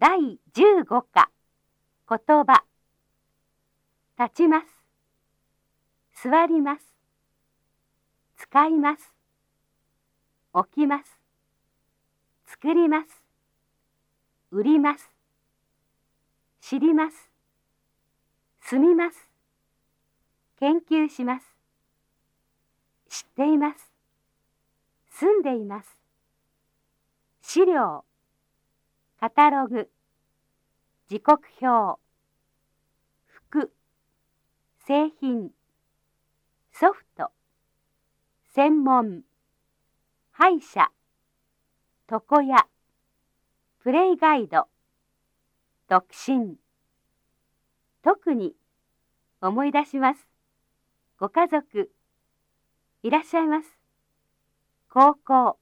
第15課。言葉。立ちます。座ります。使います。起きます。作ります。売ります。知ります。住みます。研究します。知っています。住んでいます。資料。カタログ。時刻表。服。製品。ソフト。専門。歯医者。床屋。プレイガイド。独身。特に。思い出します。ご家族。いらっしゃいます。高校。